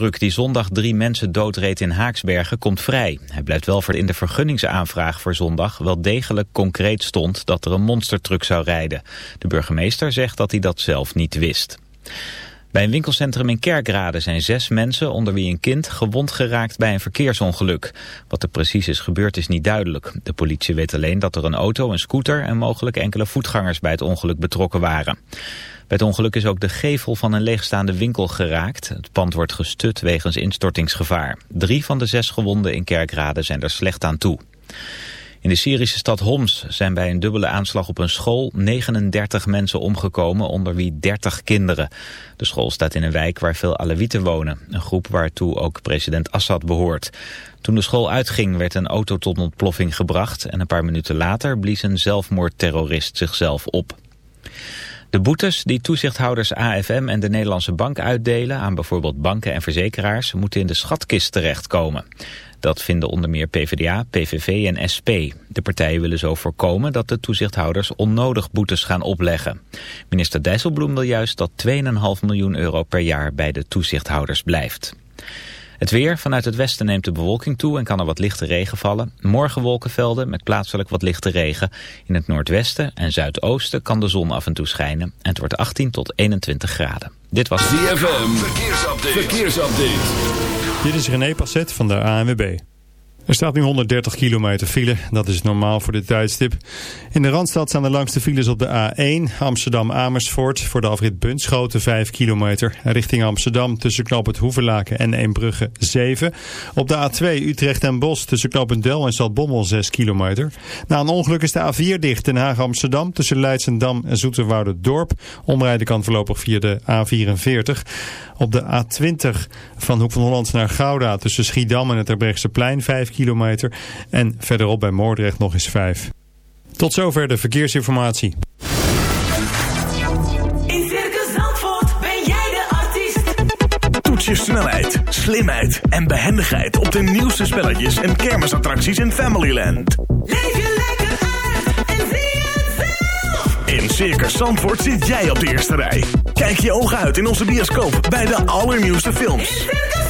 monstertruck die zondag drie mensen doodreed in Haaksbergen komt vrij. Hij blijft wel voor in de vergunningsaanvraag voor zondag wel degelijk concreet stond dat er een monstertruck zou rijden. De burgemeester zegt dat hij dat zelf niet wist. Bij een winkelcentrum in Kerkrade zijn zes mensen, onder wie een kind, gewond geraakt bij een verkeersongeluk. Wat er precies is gebeurd is niet duidelijk. De politie weet alleen dat er een auto, een scooter en mogelijk enkele voetgangers bij het ongeluk betrokken waren. Bij het ongeluk is ook de gevel van een leegstaande winkel geraakt. Het pand wordt gestut wegens instortingsgevaar. Drie van de zes gewonden in Kerkrade zijn er slecht aan toe. In de Syrische stad Homs zijn bij een dubbele aanslag op een school 39 mensen omgekomen, onder wie 30 kinderen. De school staat in een wijk waar veel Alawieten wonen, een groep waartoe ook president Assad behoort. Toen de school uitging werd een auto tot ontploffing gebracht en een paar minuten later blies een zelfmoordterrorist zichzelf op. De boetes die toezichthouders AFM en de Nederlandse Bank uitdelen aan bijvoorbeeld banken en verzekeraars moeten in de schatkist terechtkomen. Dat vinden onder meer PvdA, PVV en SP. De partijen willen zo voorkomen dat de toezichthouders onnodig boetes gaan opleggen. Minister Dijsselbloem wil juist dat 2,5 miljoen euro per jaar bij de toezichthouders blijft. Het weer. Vanuit het westen neemt de bewolking toe en kan er wat lichte regen vallen. Morgen wolkenvelden met plaatselijk wat lichte regen. In het noordwesten en zuidoosten kan de zon af en toe schijnen. En het wordt 18 tot 21 graden. Dit was ZFM. Verkeersupdate. Verkeersupdate. Dit is René Passet van de ANWB. Er staat nu 130 kilometer file, dat is normaal voor dit tijdstip. In de Randstad staan de langste files op de A1 Amsterdam-Amersfoort voor de afrit Bunschoten 5 kilometer. Richting Amsterdam tussen knoop het Hoevenlaken en Eembrugge 7. Op de A2 Utrecht en Bos tussen knoop Del en Zaltbommel 6 kilometer. Na een ongeluk is de A4 dicht Den Haag-Amsterdam tussen Leidsendam en Dorp. Omrijden kan voorlopig via de A44. Op de A20 van Hoek van Holland naar Gouda tussen Schiedam en het plein 5 kilometer. En verderop bij Moordrecht nog eens 5. Tot zover de verkeersinformatie. In Circus Zandvoort ben jij de artiest. Toets je snelheid, slimheid en behendigheid op de nieuwste spelletjes en kermisattracties in Familyland. Leef je lekker uit en zie het zelf. In Circus Zandvoort zit jij op de eerste rij. Kijk je ogen uit in onze bioscoop bij de allernieuwste films. In Circus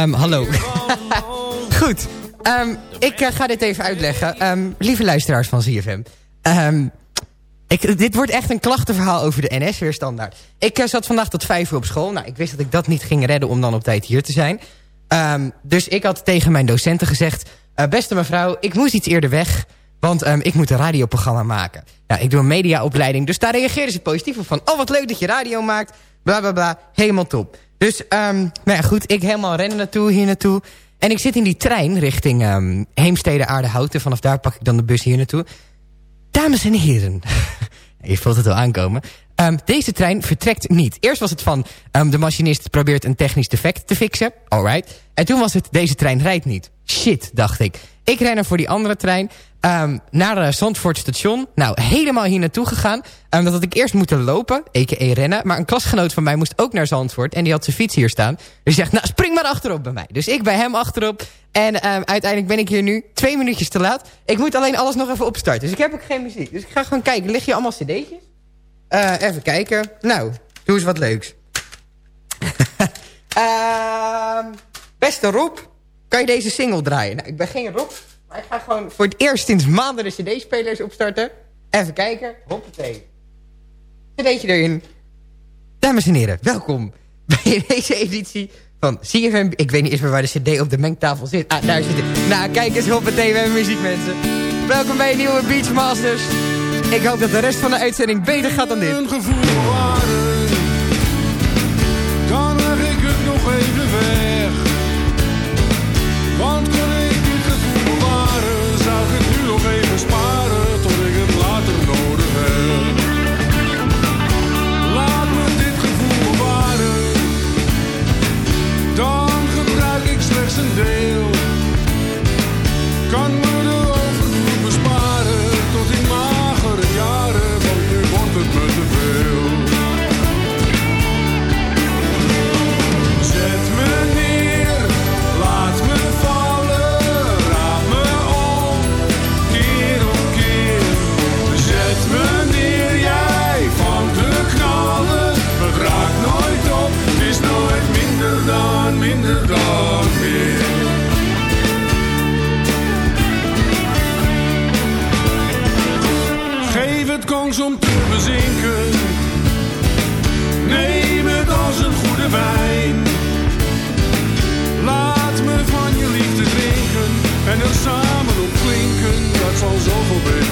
Ehm, hallo. Goed. Ehm, ik eh, ga dit even uitleggen. Ehm, lieve luisteraars van ZFM. Ik, dit wordt echt een klachtenverhaal over de NS, weer standaard. Ik eh, zat vandaag tot vijf uur op school. Nou, ik wist dat ik dat niet ging redden om dan op tijd hier te zijn. Dus ik had tegen mijn docenten gezegd... eh, beste mevrouw, ik moest iets eerder weg... want ik moet een radioprogramma maken. Nou, ik doe een mediaopleiding, dus daar reageerden ze positief op van... oh, wat leuk dat je radio maakt, bla bla bla, helemaal top. Dus, ehm, nou ja, goed, ik helemaal rennen naartoe, hier naartoe... En ik zit in die trein richting ehm Heemstede Aardehouten. Vanaf daar pak ik dan de bus hier naartoe. Dames en heren. Je voelt het al aankomen. Ehm, deze trein vertrekt niet. Eerst was het van, de machinist probeert een technisch defect te fixen. Alright. En toen was het, deze trein rijdt niet. Shit, dacht ik. Ik ren er voor die andere trein ehm, naar uh, Zandvoort station. Nou, helemaal hier naartoe gegaan. Um, dat had ik eerst moeten lopen, a.k.a. rennen. Maar een klasgenoot van mij moest ook naar Zandvoort. En die had zijn fiets hier staan. Dus zegt, nou, spring maar achterop bij mij. Dus ik bij hem achterop. En um, uiteindelijk ben ik hier nu twee minuutjes te laat. Ik moet alleen alles nog even opstarten. Dus ik heb ook geen muziek. Dus ik ga gewoon kijken. Lig je allemaal cd'tjes? Uh, even kijken. Nou, doe eens wat leuks. beste Rob, kan je deze single draaien? Nou, ik ben geen Rob, ik ga gewoon voor het eerst sinds maanden de cd-spelers opstarten. Even kijken. Hoppatee. Cd'tje erin. Dames en heren, welkom bij deze editie van CFM. Ik weet niet eens meer waar de cd op de mengtafel zit. Ah, daar zit het. Nou, kijk eens, hoppatee, we hebben muziek, mensen. Welkom bij een nieuwe Beachmasters. Ik hoop dat de rest van de uitzending beter gaat dan dit. Kans om te bezinken. Neem het als een goede wijn. Laat me van je liefde drinken en er samen op klinken. Dat zal zoveel beter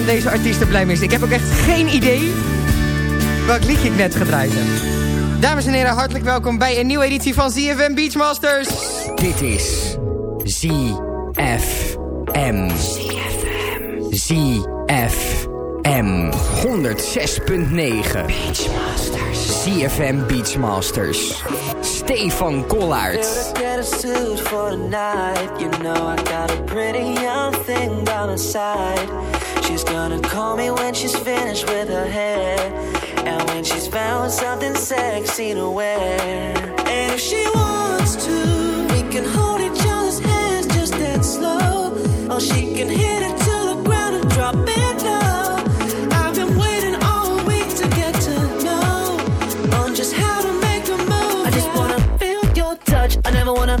um, deze artiest er blij mee is. Ik heb ook echt geen idee welk liedje ik net gedraaid heb. Dames en heren, hartelijk welkom bij een nieuwe editie van ZFM Beachmasters. Dit is ZFM. ZFM. 106.9. Beachmasters. ZFM Beachmasters. Stefan Kollaert. Better get a suit for tonight. You know I got a pretty young thing down the side. She's gonna call me when she's finished with her hair. And when she's found something sexy to wear. And if she wants to, we can hold each other's hands just that slow. Or she can hit it to the ground and drop it low. I've been waiting all week to get to know on just how to make a move. I just wanna feel your touch. I never wanna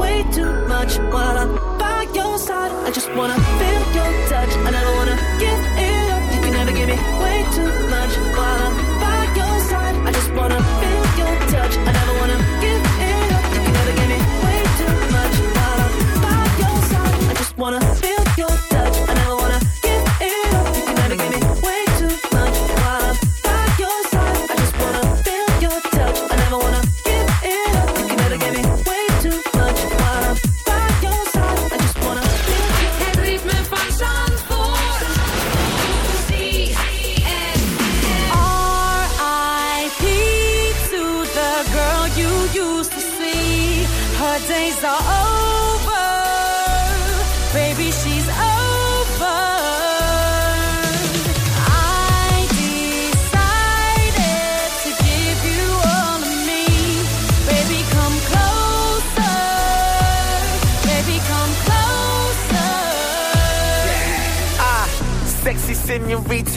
way too much while I'm by your side. I just wanna feel your touch, I never wanna give it up. You can never give me way too much while I'm.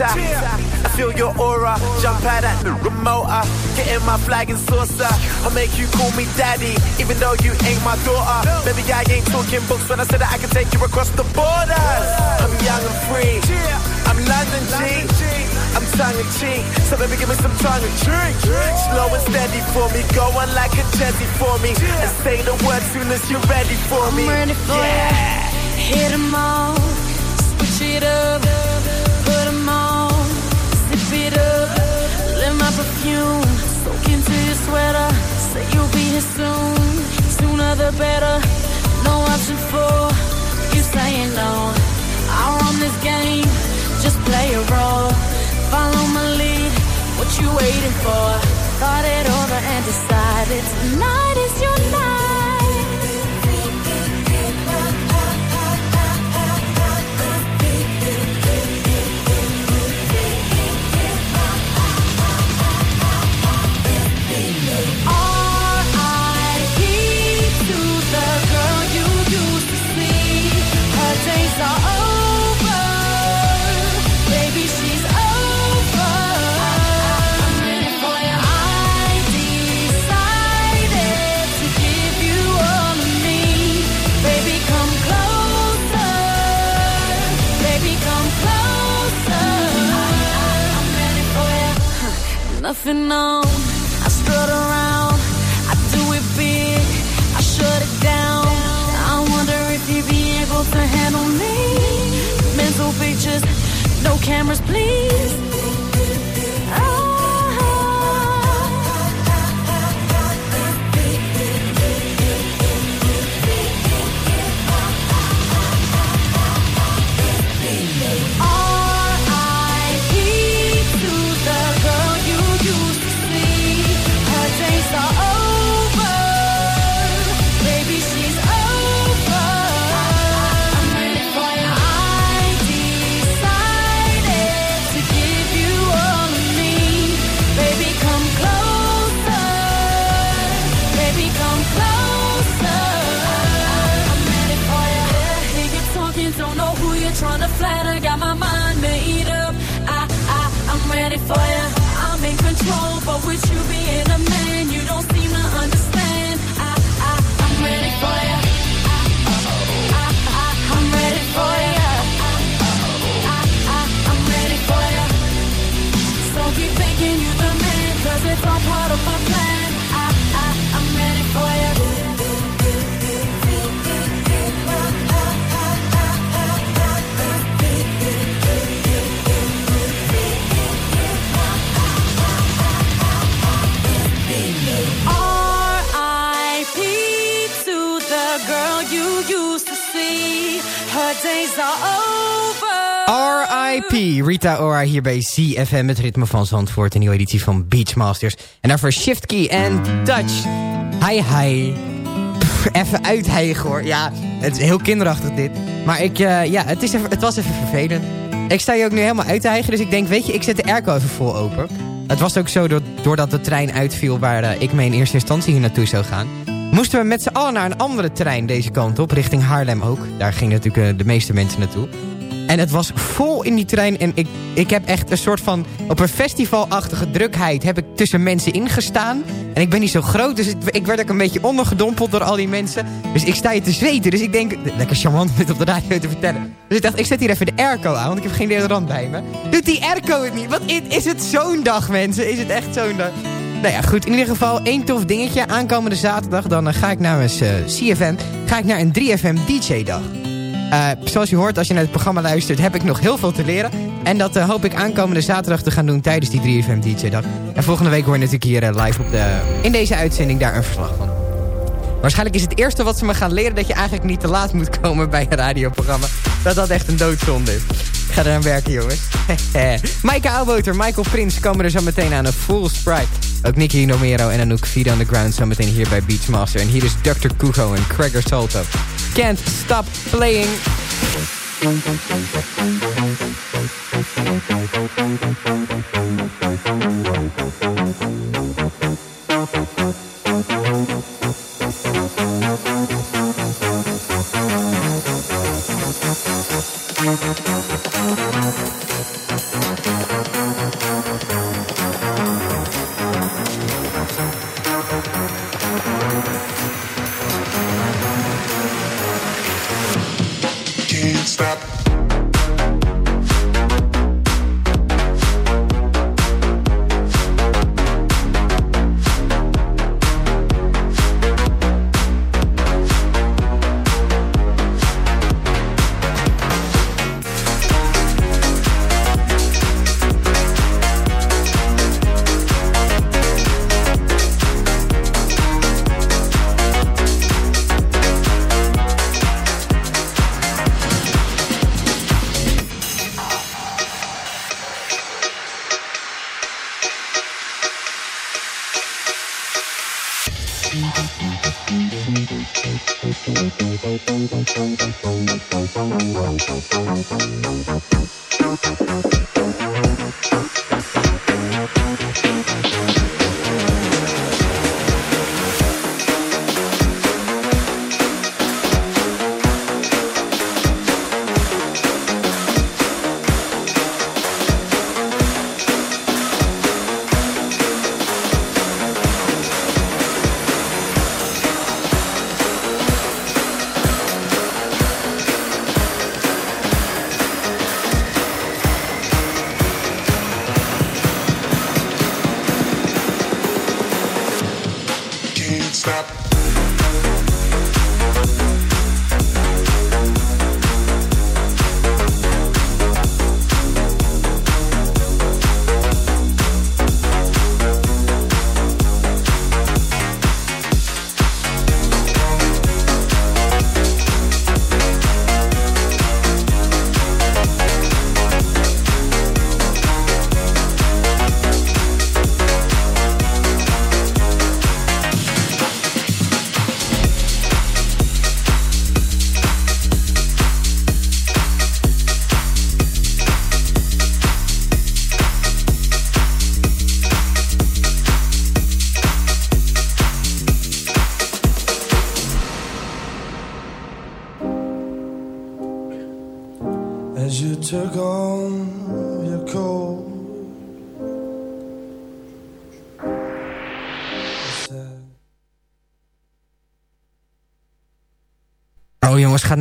I feel your aura, jump out at the remote. Getting my flag and saucer. I make you call me daddy, even though you ain't my daughter. Maybe I ain't talking books when I said that I can take you across the borders. I'm young and free. I'm London G. I'm tongue in cheek, so baby give me some tongue and cheek. Slow and steady for me, go on like a jetty for me. And say the word soon as you're ready for me. I'm ready for yeah. it. Hit them all, switch it up perfume Soak into your sweater. Say you'll be here soon. Sooner the better. No option for you saying no. I'll run this game. Just play a role. Follow my lead. What you waiting for? Thought it over and decided. Tonight is your nothing on. I strut around, I do it big, I shut it down. I wonder if you'd be able to handle me. Mental pictures, no cameras, please with you being Rita Ora hier bij ZFM, het ritme van Zandvoort. Een nieuwe editie van Beachmasters. En daarvoor Shift Key en Touch. Hi, hi. Even uithijgen hoor. Ja, het is heel kinderachtig dit. Maar ik, eh, ja, het, is even, het was even vervelend. Ik sta hier ook nu helemaal uit te. Dus ik denk, weet je, ik zet de airco even vol open. Het was ook zo, door- doordat de trein uitviel waar eh, ik mee in eerste instantie hier naartoe zou gaan... moesten we met z'n allen naar een andere trein deze kant op, richting Haarlem ook. Daar gingen natuurlijk eh, de meeste mensen naartoe. En het was vol in die trein. En ik, ik heb echt een soort van... Op een festivalachtige drukheid heb ik tussen mensen ingestaan. En ik ben niet zo groot, dus ik werd ook een beetje ondergedompeld door al die mensen. Dus ik sta hier te zweten. Dus ik denk, lekker charmant om dit op de radio te vertellen. Dus ik dacht, ik zet hier even de airco aan, want ik heb geen deodorant bij me. Doet die airco het niet? Wat is, het zo'n dag, mensen? Is het echt zo'n dag? Nou ja, goed. In ieder geval één tof dingetje. Aankomende zaterdag, dan eh, ga ik namens eh, CFM... ga ik naar een 3FM DJ-dag. Eh, zoals je hoort, als je naar het programma luistert, heb ik nog heel veel te leren. En dat eh, hoop ik aankomende zaterdag te gaan doen tijdens die 3FM DJ-dag. En volgende week hoor je natuurlijk hier eh, live op de, in deze uitzending daar een verslag van. Waarschijnlijk is het eerste wat ze me gaan leren dat je eigenlijk niet te laat moet komen bij een radioprogramma. Dat dat echt een doodzonde is. Ik ga eraan werken, jongens. Maaike Auwboter, Michael Prins komen er zo meteen aan een full sprite. Ook Nicky Nomero en Anouk Feet on the Ground zo meteen hier bij Beachmaster. En hier is Dr. Kugo en Craig Salto. Can't stop playing.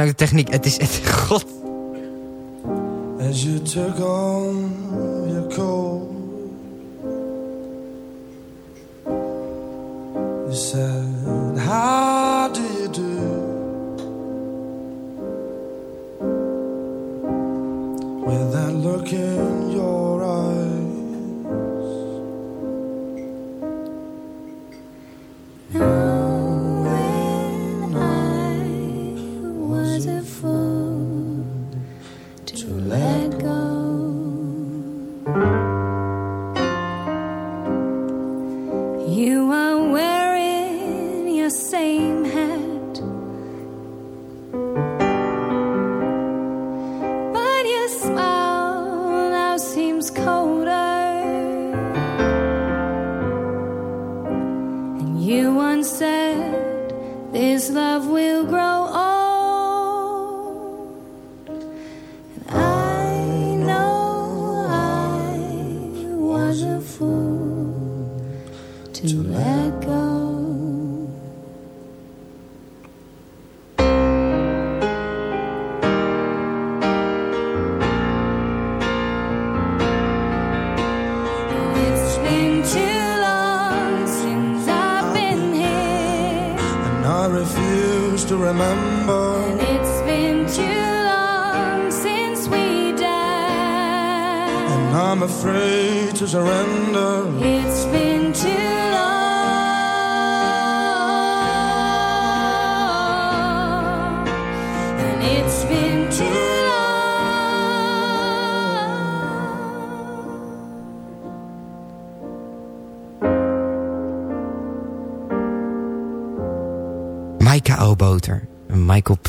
Nou de techniek. Het is... Het, God. As you took on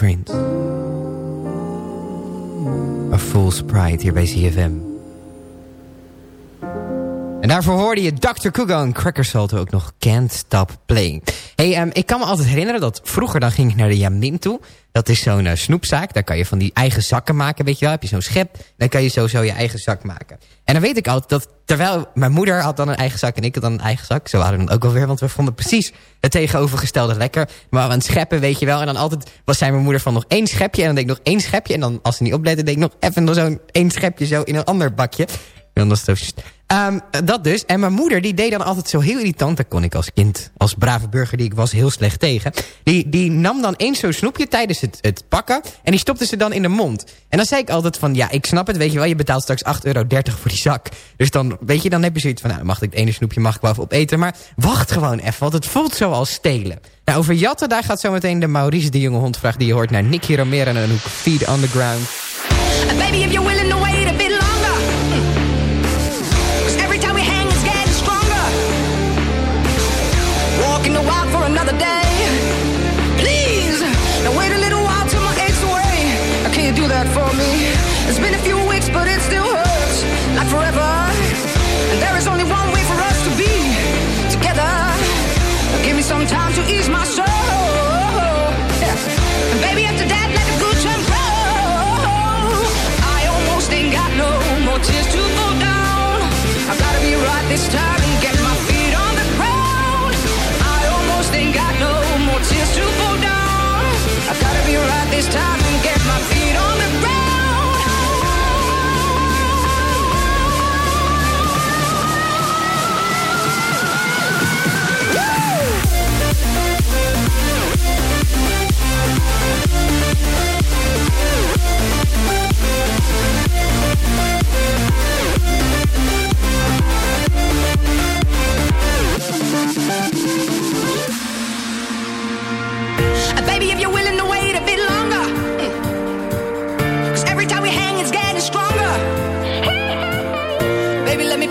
Prince. A Fool's Pride hier bij CFM. En daarvoor hoorde je Dr. Kugo en Cracker Salt ook nog Can't Stop Playing. Ehm, ik kan me altijd herinneren dat vroeger dan ging ik naar de Jamin toe. Dat is zo'n eh, snoepzaak. Daar kan je van die eigen zakken maken, weet je wel. Heb je zo'n schep, dan kan je sowieso je eigen zak maken. En dan weet ik altijd dat terwijl mijn moeder had dan een eigen zak en ik had dan een eigen zak. Zo waren we dan ook alweer, want we vonden precies het tegenovergestelde lekker. Maar aan het scheppen, weet je wel. En dan altijd was zij mijn moeder van nog één schepje. En dan deed ik nog één schepje. En dan als ze niet oplette, deed ik nog even zo'n één schepje zo in een ander bakje. En dan was het Ehm, dat dus. En mijn moeder die deed dan altijd zo heel irritant. Dat kon ik als kind, als brave burger die ik was, heel slecht tegen. Die, die nam dan eens zo'n snoepje tijdens het, het pakken. En die stopte ze dan in de mond. En dan zei ik altijd van, ja, ik snap het, weet je wel. Je betaalt straks 8,30 euro voor die zak. Dus dan, weet je, dan heb je zoiets van, nou, mag ik het ene snoepje mag ik wel even opeten. Maar wacht gewoon even, want het voelt zo als stelen. Nou, over jatten, daar gaat zometeen de Maurice de jonge hondvraag die je hoort naar Nicky Romero en Anouk Feed Underground. Baby, if you're willing to wait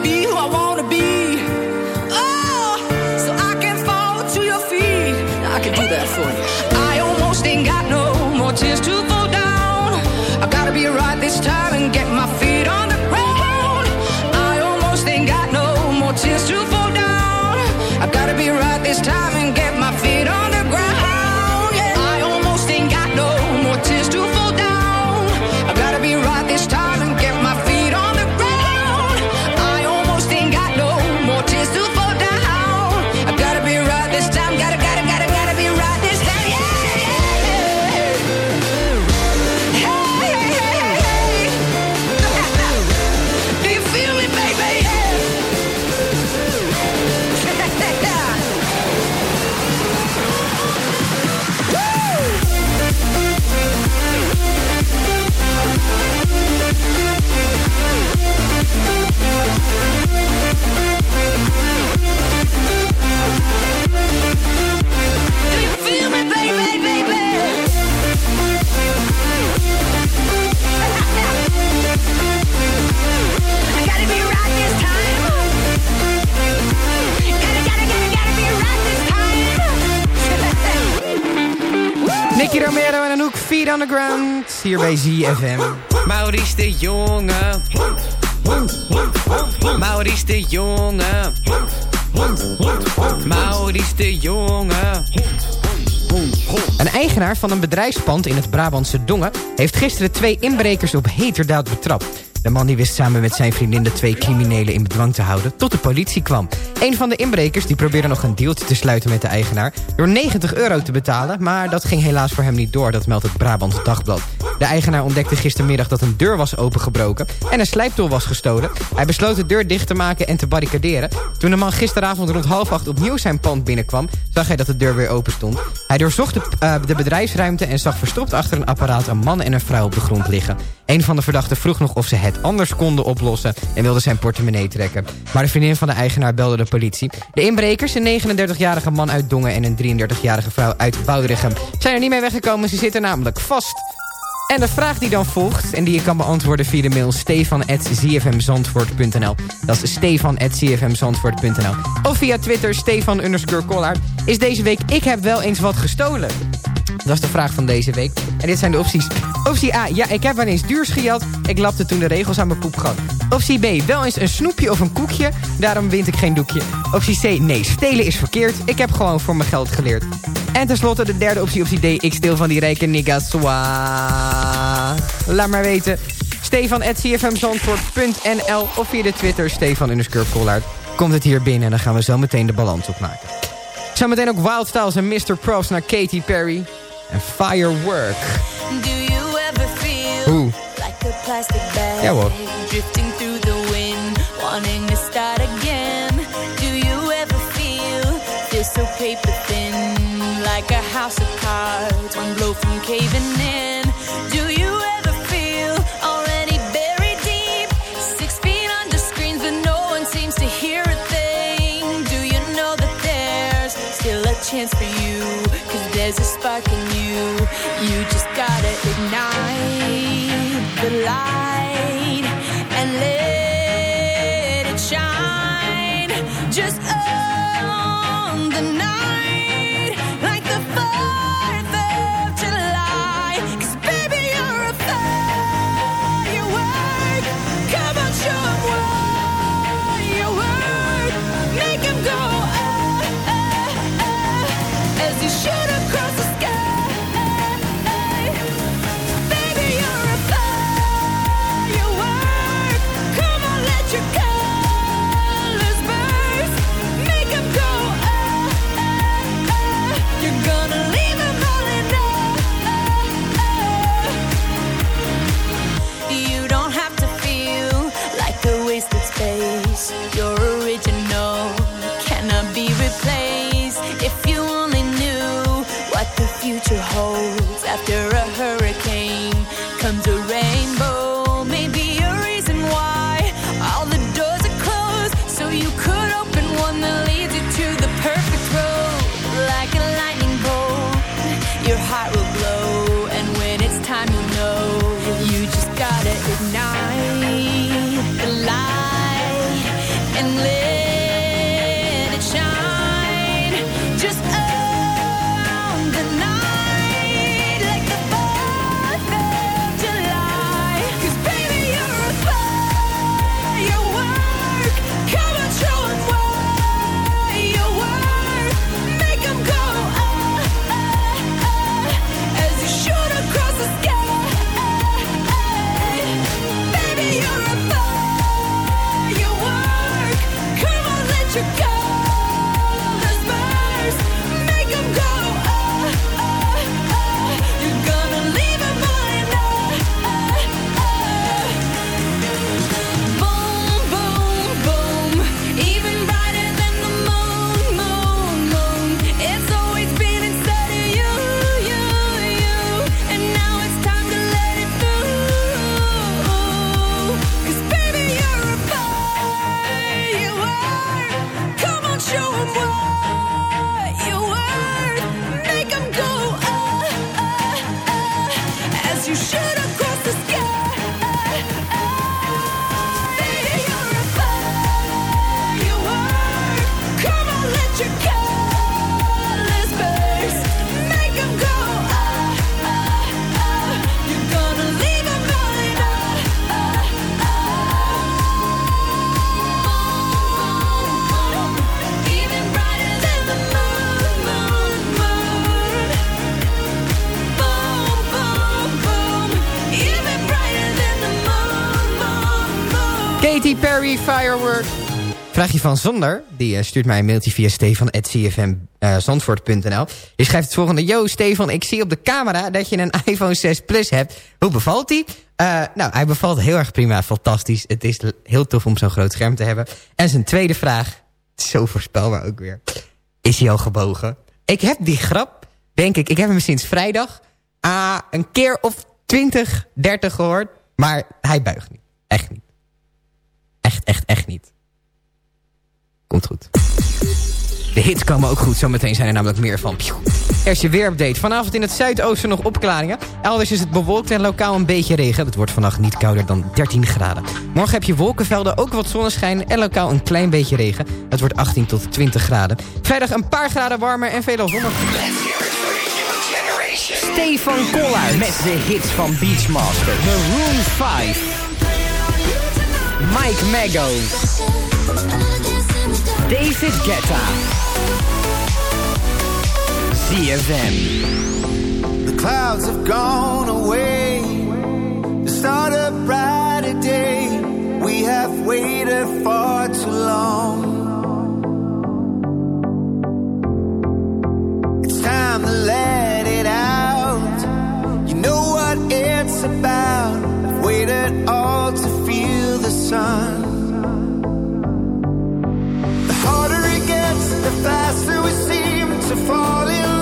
be who I want. Romero en Anouk, Feet on the Ground. Hier bij ZFM. Maurice de Jonge. Maurice de Jonge. Maurice de Jonge. Een eigenaar van een bedrijfspand in het Brabantse Dongen... heeft gisteren twee inbrekers op heterdaad betrapt. De man die wist samen met zijn vriendin de twee criminelen in bedwang te houden... tot de politie kwam. Een van de inbrekers die probeerde nog een deeltje te sluiten met de eigenaar... door 90 euro te betalen, maar dat ging helaas voor hem niet door. Dat meldt het Brabants Dagblad. De eigenaar ontdekte gistermiddag dat een deur was opengebroken... en een slijptol was gestolen. Hij besloot de deur dicht te maken en te barricaderen. Toen de man gisteravond rond half acht opnieuw zijn pand binnenkwam... zag hij dat de deur weer open stond. Hij doorzocht de, eh, de bedrijfsruimte en zag verstopt achter een apparaat... een man en een vrouw op de grond liggen. Een van de verdachten vroeg nog of ze het anders konden oplossen... en wilde zijn portemonnee trekken. Maar de vriendin van de eigenaar belde de politie. De inbrekers, een 39-jarige man uit Dongen... en een 33-jarige vrouw uit Woudrichem... zijn er niet mee weggekomen, ze zitten namelijk vast... En de vraag die dan volgt, en die je kan beantwoorden via de mail stefan.zfmzandvoort.nl Dat is stefan.zfmzandvoort.nl Of via Twitter, stefan is deze week Ik heb wel eens wat gestolen. Dat is de vraag van deze week. En dit zijn de opties. Optie A, ja, ik heb wel eens duurs gejat. Ik lapte toen de regels aan mijn poep gehad. Optie B, wel eens een snoepje of een koekje. Daarom wint ik geen doekje. Optie C, nee, stelen is verkeerd. Ik heb gewoon voor mijn geld geleerd. En tenslotte de derde optie, optie D. Ik steel van die rijke niggas. Laat maar weten. Stefan.cfmzandvoort.nl of via de Twitter Stefan underscore Collard. Komt het hier binnen en dan gaan we zo meteen de balans opmaken. Zometeen ook Wild Styles en Mr. Props naar Katy Perry. En Firework. Do you ever feel Oeh. like a plastic bag Ja hoor. drifting through the wind, wanting to start again? Do you ever feel this so paper thin, like a house of cards, one blow from caving in? You just Vraagje van Zonder, die uh, stuurt mij een mailtje via stefan.cfmzandvoort.nl. Je schrijft het volgende. Yo Stefan, ik zie op de camera dat je een iPhone 6 Plus hebt. Hoe bevalt die? Uh, nou, hij bevalt heel erg prima, fantastisch. Het is heel tof om zo'n groot scherm te hebben. En zijn tweede vraag, zo voorspelbaar ook weer. Is hij al gebogen? Ik heb die grap, denk ik, ik heb hem sinds vrijdag... Uh, een keer of 20, 30 gehoord. Maar hij buigt niet. Echt niet. Echt, echt, echt niet. Komt goed. De hits komen ook goed. Zometeen zijn er namelijk meer van. Eerst je weerupdate. Vanavond in het zuidoosten nog opklaringen. Elders is het bewolkt en lokaal een beetje regen. Het wordt vannacht niet kouder dan 13 graden. Morgen heb je wolkenvelden, ook wat zonneschijn en lokaal een klein beetje regen. Het wordt 18 tot 20 graden. Vrijdag een paar graden warmer en veelal zonnig. Stefan Koller met de hits van Beachmaster. Maroon 5. Mike Mago. David Guetta. ZFM. The clouds have gone away. The start a brighter day. We have waited far too long. It's time to let it out. You know what it's about. I've waited all to feel the sun. The faster we seem to fall in love.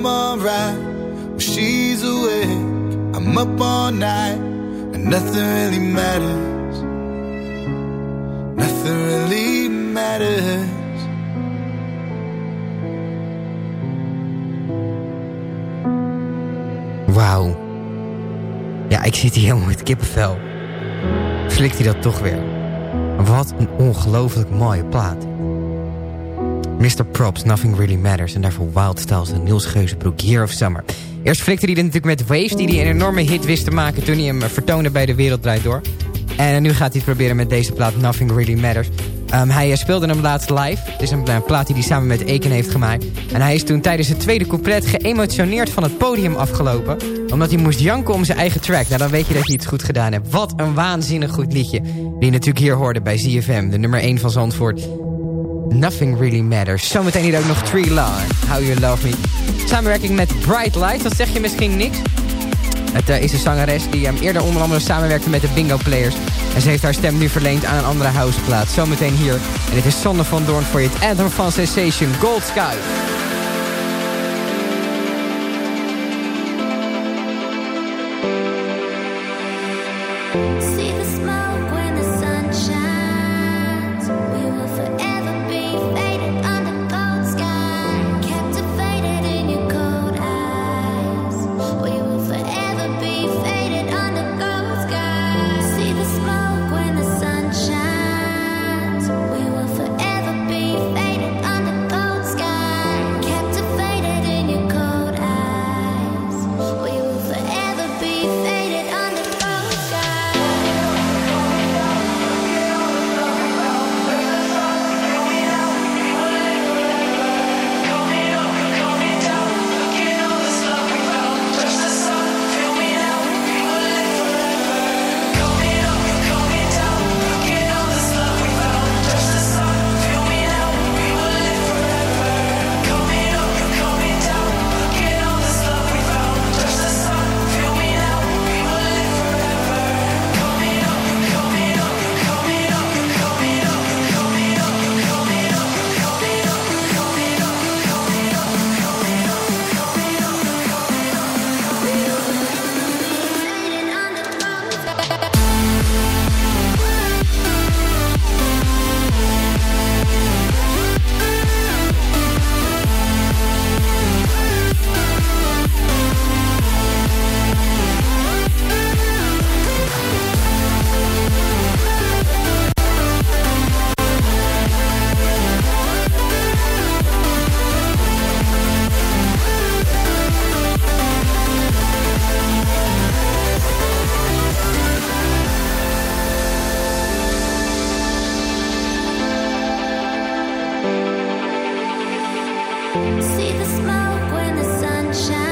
I'm alright. When she's awake, I'm up all night, and nothing really matters. Nothing really matters. Wauw. Ja, ik zit hier helemaal met kippenvel. Slikt hij dat toch weer. Wat een ongelooflijk mooie plaat. Mr. Props, Nothing Really Matters. En daarvoor Wild Styles en Niels Geuzenbroek, Year of Summer. Eerst flikte hij dit natuurlijk met Waves... die hij een enorme hit wist te maken toen hij hem eh, vertoonde bij De Wereld Door. En nu gaat hij het proberen met deze plaat Nothing Really Matters. Ehm, hij eh, speelde hem laatst live. Het is een, plaat die hij samen met Eken heeft gemaakt. En hij is toen tijdens het tweede couplet geëmotioneerd van het podium afgelopen. Omdat hij moest janken om zijn eigen track. Nou, dan weet je dat je iets goed gedaan hebt. Wat een waanzinnig goed liedje. Die je natuurlijk hier hoorde bij ZFM, de nummer 1 van Zandvoort. Nothing Really Matters. Zometeen hier ook nog Tree Line. How You Love Me. Samenwerking met Bright Light, dat zeg je misschien niks. Het uh, is een zangeres die um, eerder onder andere samenwerkte met de Bingo Players. En ze heeft haar stem nu verleend aan een andere houseplaat. Zometeen hier. En dit is Zonne van Doorn voor je het anthem van Sensation Gold Sky. See the smoke when the sun shines.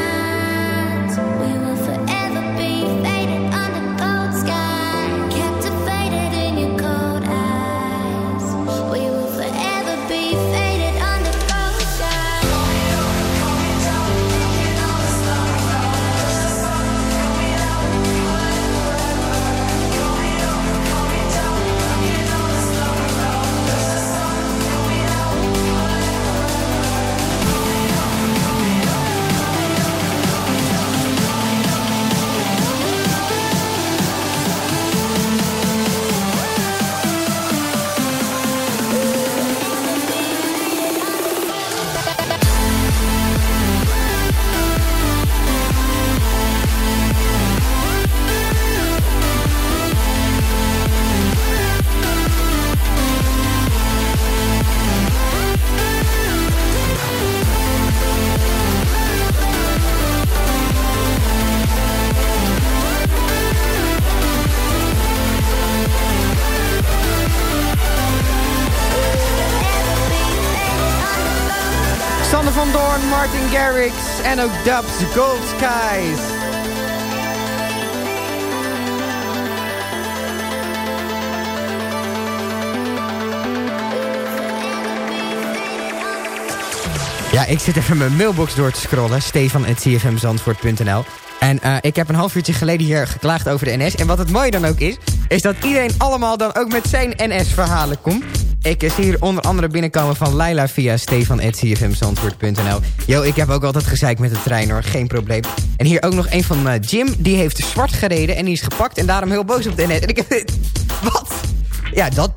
En ook Dubs Gold Skies. Ja, ik zit even mijn mailbox door te scrollen. Stefan.cfmzandvoort.nl En uh, ik heb een half uurtje geleden hier geklaagd over de NS. En wat het mooie dan ook is, is dat iedereen allemaal dan ook met zijn NS-verhalen komt. Ik zie hier onder andere binnenkomen van Laila via stefan.cfmzandvoort.nl Yo, ik heb ook altijd gezeik met de trein hoor, geen probleem. En hier ook nog een van uh, Jim, die heeft zwart gereden en die is gepakt en daarom heel boos op de NS. En ik heb... Wat? Ja, dat,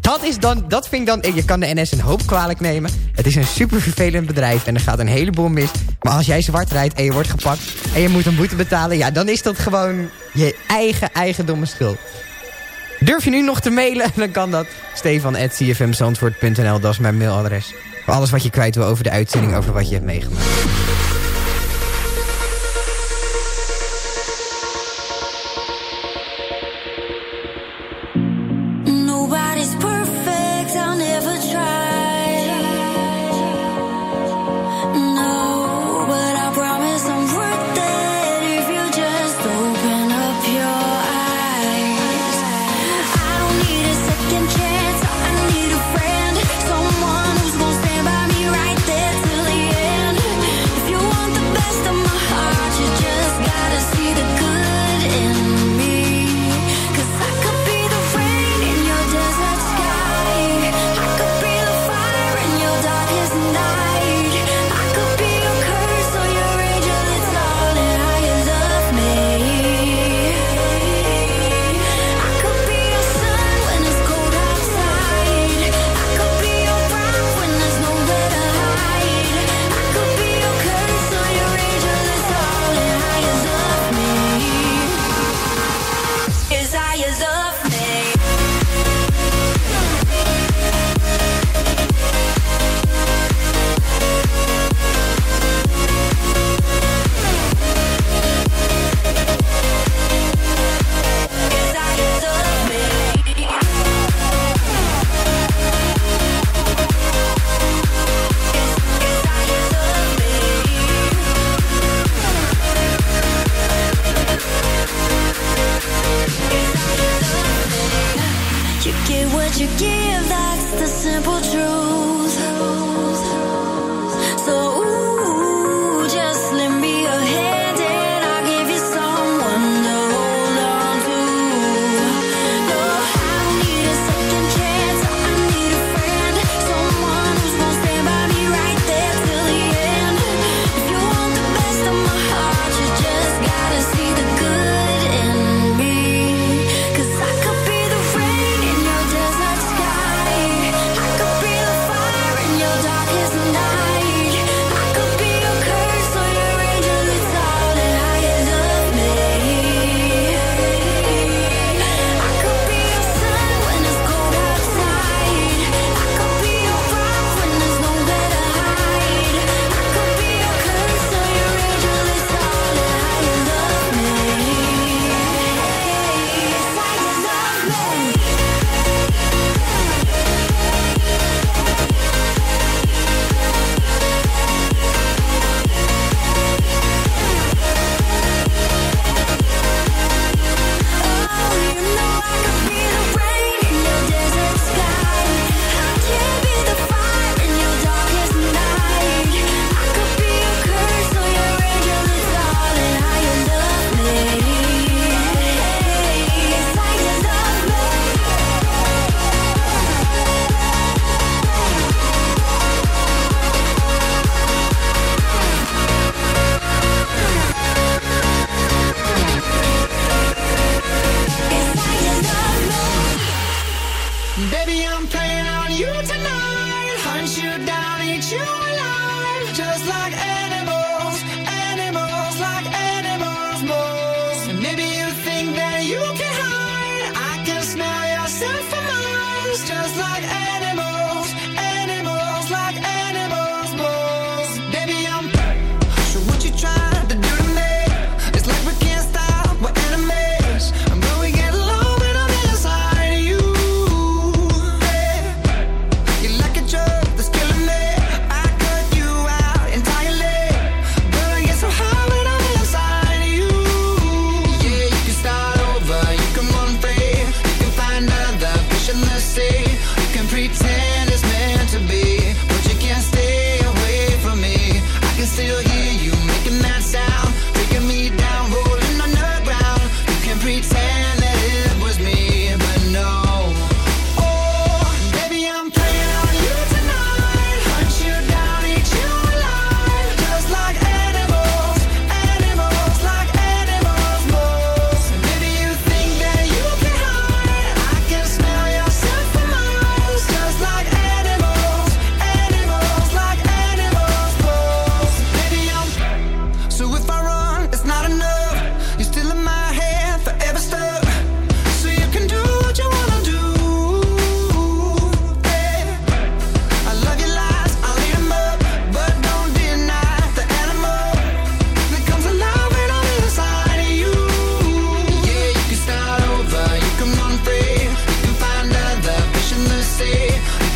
dat, is dan, dat vind ik dan... Je kan de NS een hoop kwalijk nemen. Het is een super vervelend bedrijf en er gaat een heleboel mis. Maar als jij zwart rijdt en je wordt gepakt... en je moet een boete betalen... ja, dan is dat gewoon je eigen, eigen domme schuld. Durf je nu nog te mailen? Dan kan dat. Stefan.cfmzandvoort.nl, dat is mijn mailadres. Voor alles wat je kwijt wil over de uitzending, over wat je hebt meegemaakt.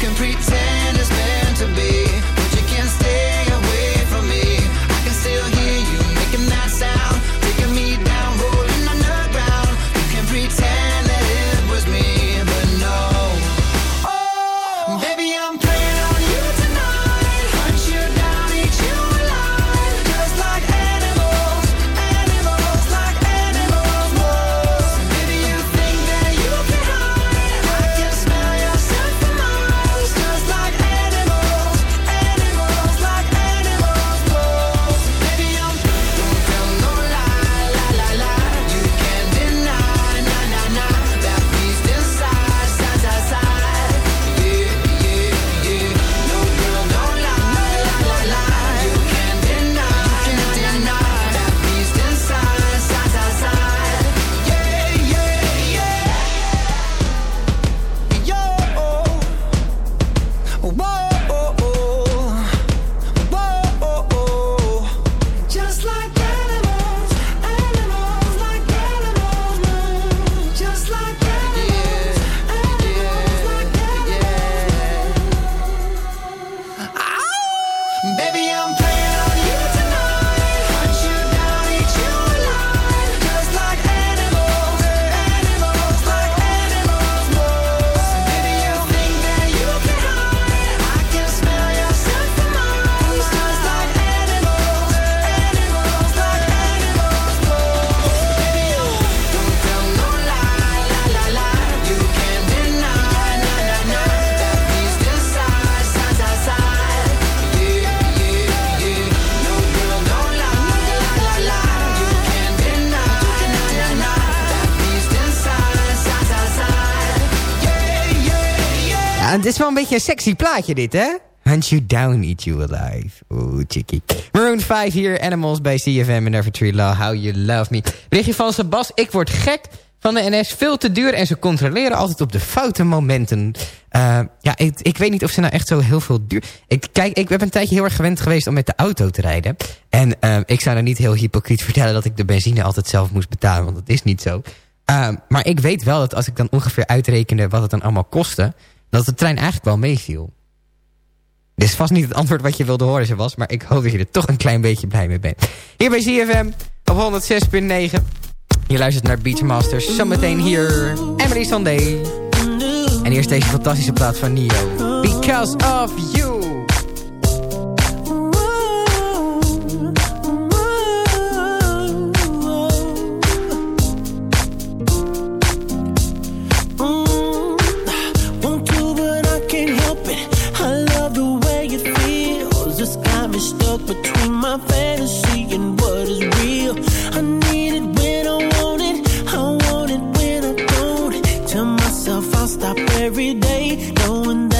can preach het is wel een beetje een sexy plaatje dit, hè? Hunt you down, eat you alive. Oeh, chickie. Maroon 5 hier, Animals bij CFM en Evertree Law, How You Love Me. Berichtje van Sebas, ik word gek van de NS. Veel te duur en ze controleren altijd op de foute momenten. Uh, ja, ik, ik, weet niet of ze nou echt zo heel veel duur... Ik, kijk, ik heb een tijdje heel erg gewend geweest om met de auto te rijden. En uh, ik zou nou niet heel hypocriet vertellen dat ik de benzine altijd zelf moest betalen. Want dat is niet zo. Uh, maar ik weet wel dat als ik dan ongeveer uitrekende wat het dan allemaal kostte... dat de trein eigenlijk wel meeviel. Dit is vast niet het antwoord wat je wilde horen, ze was. Maar ik hoop dat je er toch een klein beetje blij mee bent. Hier bij ZFM op 106.9. Je luistert naar Beachmasters. Zometeen hier Emily Sunday. En eerst deze fantastische plaat van Nio. Because of You. Stuck between my fantasy and what is real. I need it when I want it, I want it when I don't. Tell myself I'll stop every day, knowing that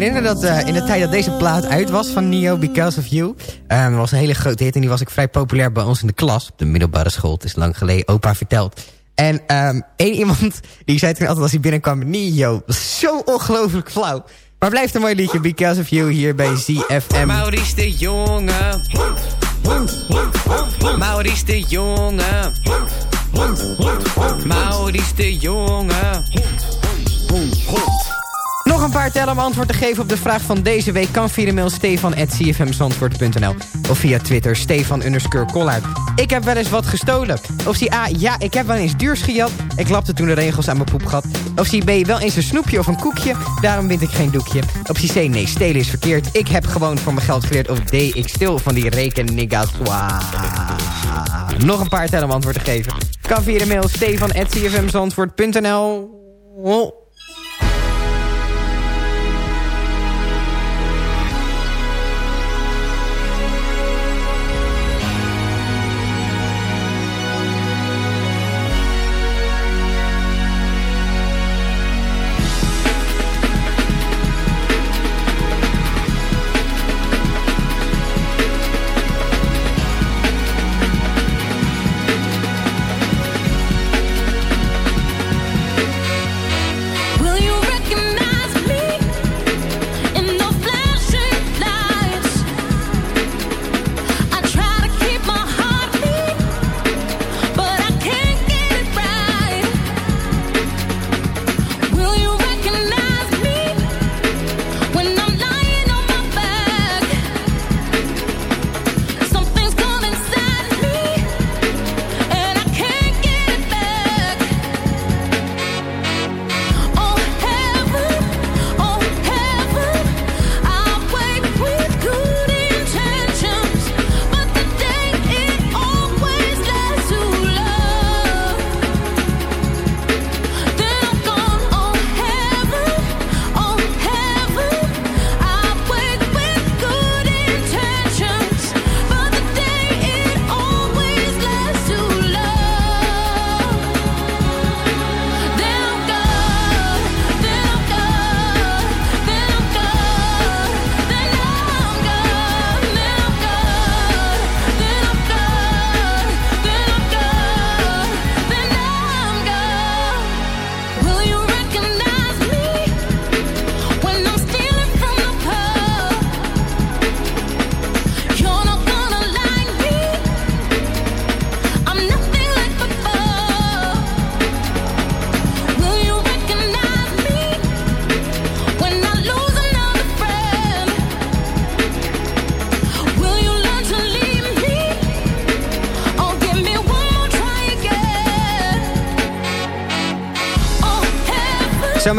herinneren dat eh, in de tijd dat deze plaat uit was van Neo, Because of You... Um, was een hele grote hit en die was ik vrij populair bij ons in de klas. Op de middelbare school, het is lang geleden, opa verteld. En um, één iemand die zei toen altijd als hij binnenkwam... Neo, zo ongelooflijk flauw. Maar blijft een mooi liedje, Because of You, hier bij ZFM. Maurice de Jonge. Maurice de Jonge. Maurice de Jonge. Nog een paar tellen om antwoord te geven op de vraag van deze week... kan via de mail stefan.cfmzandvoort.nl of via Twitter stefan Ik heb wel eens wat gestolen. Optie A, ja, ik heb wel eens duurs gejat. Ik lapte toen de regels aan mijn poep gehad. Optie B, wel eens een snoepje of een koekje. Daarom wint ik geen doekje. Optie C, nee, stelen is verkeerd. Ik heb gewoon voor mijn geld geleerd. Of D, ik stil van die rekenigga's. Nog een paar tellen om antwoord te geven. Kan via de mail stefan.cfmzandvoort.nl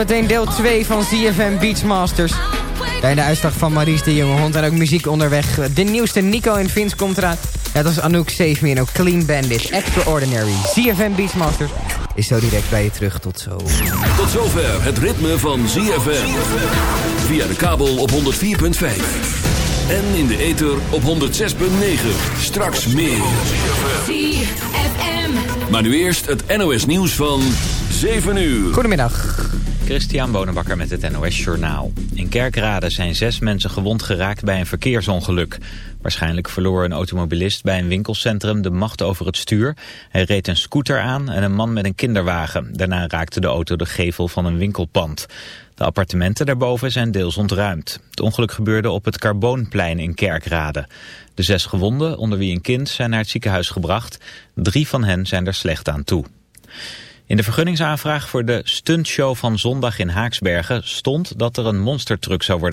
Zometeen deel 2 van ZFM Beachmasters. Bij de uitslag van Maries de Jonge Hond en ook muziek onderweg. De nieuwste Nico en Vince komt eraan. Ja, dat is Anouk Save Me en ook Clean Bandit. Extraordinary. ZFM Beachmasters is zo direct bij je terug. Tot zo. Tot zover het ritme van ZFM. Via de kabel op 104.5. En in de ether op 106.9. Straks meer. Maar nu eerst het NOS nieuws van 7 uur. Goedemiddag. Christian Bonenbakker met het NOS Journaal. In Kerkrade zijn zes mensen gewond geraakt bij een verkeersongeluk. Waarschijnlijk verloor een automobilist bij een winkelcentrum de macht over het stuur. Hij reed een scooter aan en een man met een kinderwagen. Daarna raakte de auto de gevel van een winkelpand. De appartementen daarboven zijn deels ontruimd. Het ongeluk gebeurde op het Carboonplein in Kerkrade. De zes gewonden, onder wie een kind, zijn naar het ziekenhuis gebracht. Drie van hen zijn er slecht aan toe. In de vergunningsaanvraag voor de stuntshow van zondag in Haaksbergen stond dat er een monstertruck zou worden